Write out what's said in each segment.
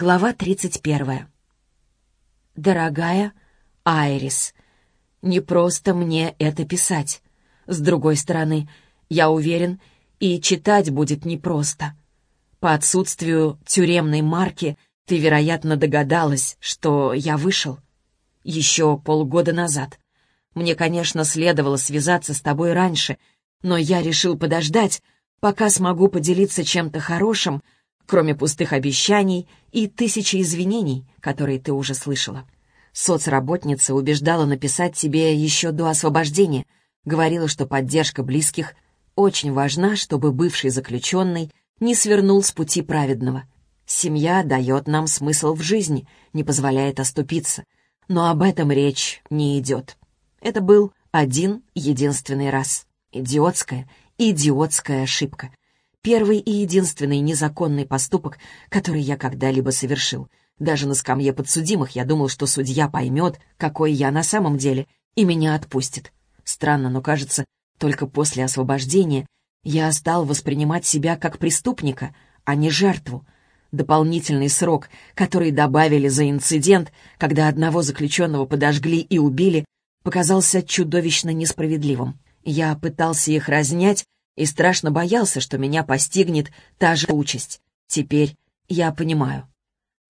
Глава 31. Дорогая Айрис, не просто мне это писать. С другой стороны, я уверен, и читать будет непросто. По отсутствию тюремной марки ты, вероятно, догадалась, что я вышел. Еще полгода назад. Мне, конечно, следовало связаться с тобой раньше, но я решил подождать, пока смогу поделиться чем-то хорошим — кроме пустых обещаний и тысячи извинений, которые ты уже слышала. Соцработница убеждала написать тебе еще до освобождения, говорила, что поддержка близких очень важна, чтобы бывший заключенный не свернул с пути праведного. Семья дает нам смысл в жизни, не позволяет оступиться. Но об этом речь не идет. Это был один единственный раз. Идиотская, идиотская ошибка. Первый и единственный незаконный поступок, который я когда-либо совершил. Даже на скамье подсудимых я думал, что судья поймет, какой я на самом деле, и меня отпустит. Странно, но кажется, только после освобождения я стал воспринимать себя как преступника, а не жертву. Дополнительный срок, который добавили за инцидент, когда одного заключенного подожгли и убили, показался чудовищно несправедливым. Я пытался их разнять, и страшно боялся, что меня постигнет та же участь. Теперь я понимаю.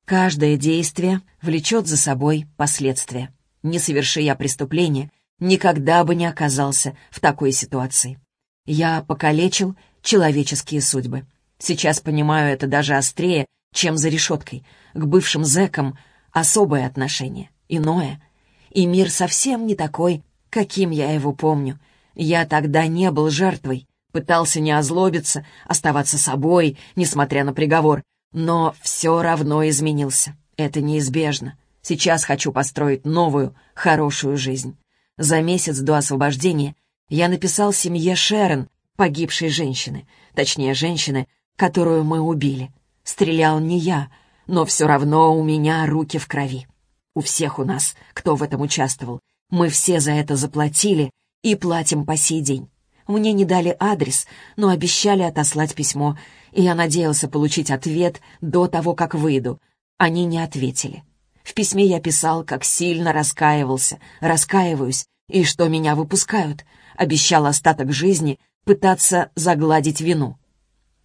Каждое действие влечет за собой последствия. Не соверши я преступление, никогда бы не оказался в такой ситуации. Я покалечил человеческие судьбы. Сейчас понимаю это даже острее, чем за решеткой. К бывшим зэкам особое отношение, иное. И мир совсем не такой, каким я его помню. Я тогда не был жертвой, Пытался не озлобиться, оставаться собой, несмотря на приговор, но все равно изменился. Это неизбежно. Сейчас хочу построить новую, хорошую жизнь. За месяц до освобождения я написал семье Шерон, погибшей женщины, точнее, женщины, которую мы убили. Стрелял не я, но все равно у меня руки в крови. У всех у нас, кто в этом участвовал, мы все за это заплатили и платим по сей день. Мне не дали адрес, но обещали отослать письмо, и я надеялся получить ответ до того, как выйду. Они не ответили. В письме я писал, как сильно раскаивался, раскаиваюсь, и что меня выпускают. Обещал остаток жизни пытаться загладить вину.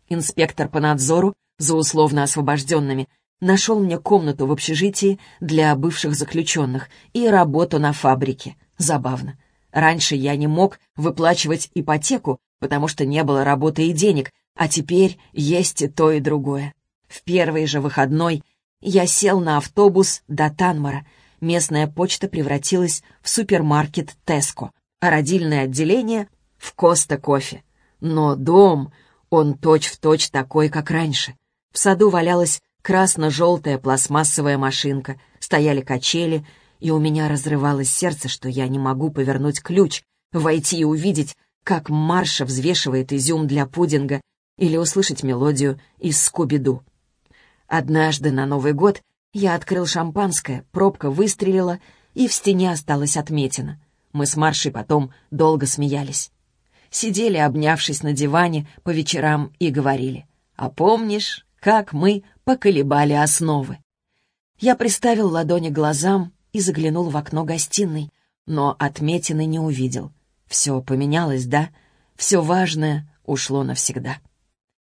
Инспектор по надзору за условно освобожденными нашел мне комнату в общежитии для бывших заключенных и работу на фабрике. Забавно. Раньше я не мог выплачивать ипотеку, потому что не было работы и денег, а теперь есть и то, и другое. В первый же выходной я сел на автобус до Танмара. Местная почта превратилась в супермаркет Теско, а родильное отделение — в Коста Кофе. Но дом, он точь-в-точь точь такой, как раньше. В саду валялась красно-желтая пластмассовая машинка, стояли качели — и у меня разрывалось сердце, что я не могу повернуть ключ, войти и увидеть, как Марша взвешивает изюм для пудинга или услышать мелодию из Скуби-Ду. Однажды на Новый год я открыл шампанское, пробка выстрелила, и в стене осталась отметина. Мы с Маршей потом долго смеялись. Сидели, обнявшись на диване по вечерам, и говорили, «А помнишь, как мы поколебали основы?» Я приставил ладони глазам и заглянул в окно гостиной, но отметины не увидел. Все поменялось, да? Все важное ушло навсегда.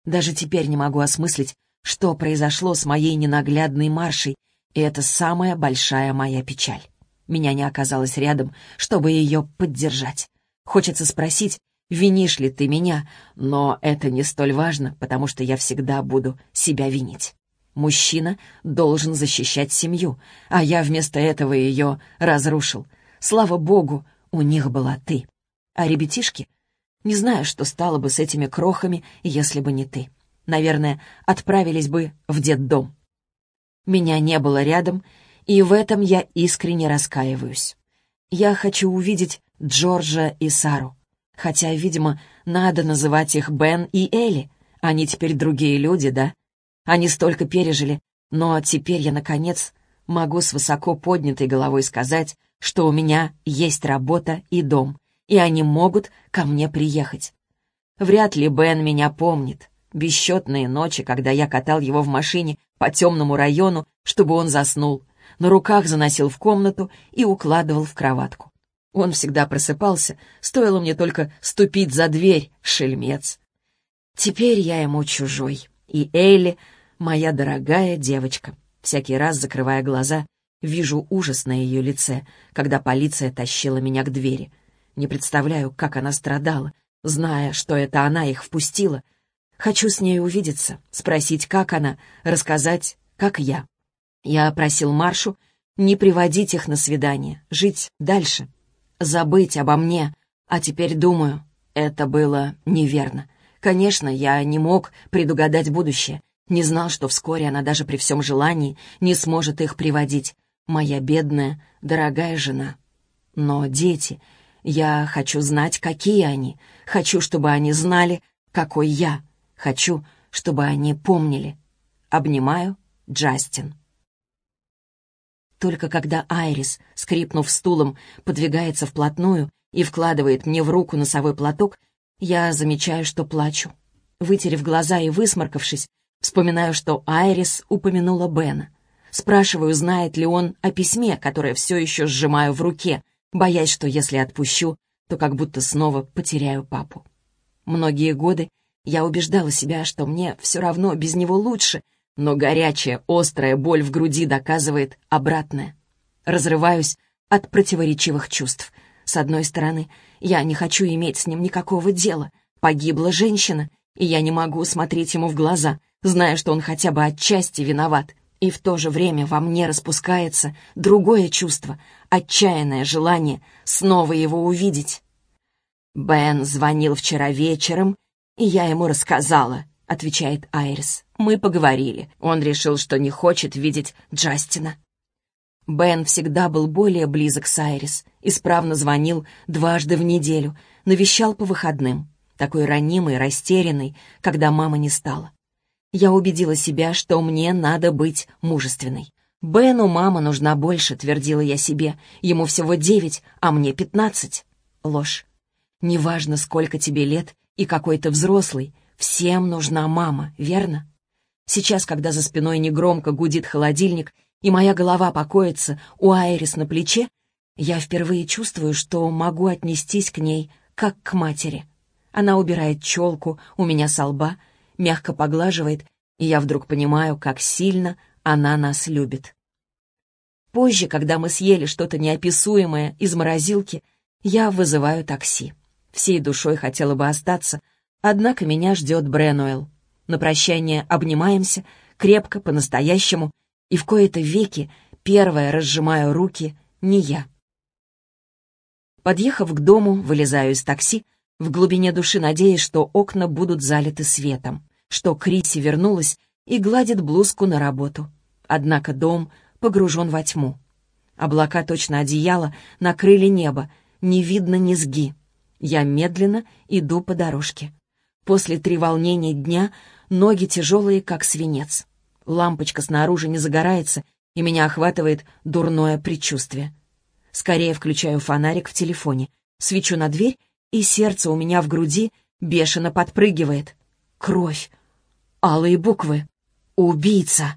Даже теперь не могу осмыслить, что произошло с моей ненаглядной маршей, и это самая большая моя печаль. Меня не оказалось рядом, чтобы ее поддержать. Хочется спросить, винишь ли ты меня, но это не столь важно, потому что я всегда буду себя винить. Мужчина должен защищать семью, а я вместо этого ее разрушил. Слава богу, у них была ты. А ребятишки? Не знаю, что стало бы с этими крохами, если бы не ты. Наверное, отправились бы в детдом. Меня не было рядом, и в этом я искренне раскаиваюсь. Я хочу увидеть Джорджа и Сару. Хотя, видимо, надо называть их Бен и Элли. Они теперь другие люди, да? Они столько пережили, но теперь я, наконец, могу с высоко поднятой головой сказать, что у меня есть работа и дом, и они могут ко мне приехать. Вряд ли Бен меня помнит. Бесчетные ночи, когда я катал его в машине по темному району, чтобы он заснул. На руках заносил в комнату и укладывал в кроватку. Он всегда просыпался, стоило мне только ступить за дверь, шельмец. Теперь я ему чужой, и Эйли — моя дорогая девочка. Всякий раз, закрывая глаза, вижу ужас на ее лице, когда полиция тащила меня к двери. Не представляю, как она страдала, зная, что это она их впустила. Хочу с ней увидеться, спросить, как она, рассказать, как я. Я просил Маршу не приводить их на свидание, жить дальше, забыть обо мне, а теперь думаю, это было неверно. Конечно, я не мог предугадать будущее, не знал, что вскоре она даже при всем желании не сможет их приводить. Моя бедная, дорогая жена. Но дети... Я хочу знать, какие они. Хочу, чтобы они знали, какой я. Хочу, чтобы они помнили. Обнимаю, Джастин. Только когда Айрис, скрипнув стулом, подвигается вплотную и вкладывает мне в руку носовой платок, я замечаю, что плачу. Вытерев глаза и высморкавшись, вспоминаю, что Айрис упомянула Бена. Спрашиваю, знает ли он о письме, которое все еще сжимаю в руке, боясь, что если отпущу, то как будто снова потеряю папу. Многие годы я убеждала себя, что мне все равно без него лучше, но горячая, острая боль в груди доказывает обратное. Разрываюсь от противоречивых чувств. С одной стороны, я не хочу иметь с ним никакого дела. Погибла женщина, и я не могу смотреть ему в глаза, зная, что он хотя бы отчасти виноват. И в то же время во мне распускается другое чувство, отчаянное желание снова его увидеть. «Бен звонил вчера вечером, и я ему рассказала», — отвечает Айрис. «Мы поговорили. Он решил, что не хочет видеть Джастина». Бен всегда был более близок с Айрис, исправно звонил дважды в неделю, навещал по выходным, такой ранимый, растерянный, когда мама не стала. Я убедила себя, что мне надо быть мужественной. «Бену мама нужна больше», — твердила я себе. «Ему всего девять, а мне пятнадцать». Ложь. Неважно, сколько тебе лет и какой ты взрослый, всем нужна мама, верно? Сейчас, когда за спиной негромко гудит холодильник, и моя голова покоится у Айрис на плече, я впервые чувствую, что могу отнестись к ней как к матери. Она убирает челку у меня со лба, мягко поглаживает, и я вдруг понимаю, как сильно она нас любит. Позже, когда мы съели что-то неописуемое из морозилки, я вызываю такси. Всей душой хотела бы остаться, однако меня ждет Бренуэлл. На прощание обнимаемся, крепко, по-настоящему, и в кои-то веки первая разжимаю руки не я. Подъехав к дому, вылезаю из такси, в глубине души надеясь, что окна будут залиты светом что Криси вернулась и гладит блузку на работу. Однако дом погружен во тьму. Облака точно одеяло накрыли небо, не видно низги. Я медленно иду по дорожке. После треволнений дня ноги тяжелые, как свинец. Лампочка снаружи не загорается, и меня охватывает дурное предчувствие. Скорее включаю фонарик в телефоне, свечу на дверь, и сердце у меня в груди бешено подпрыгивает. Кровь. Алые буквы. Убийца.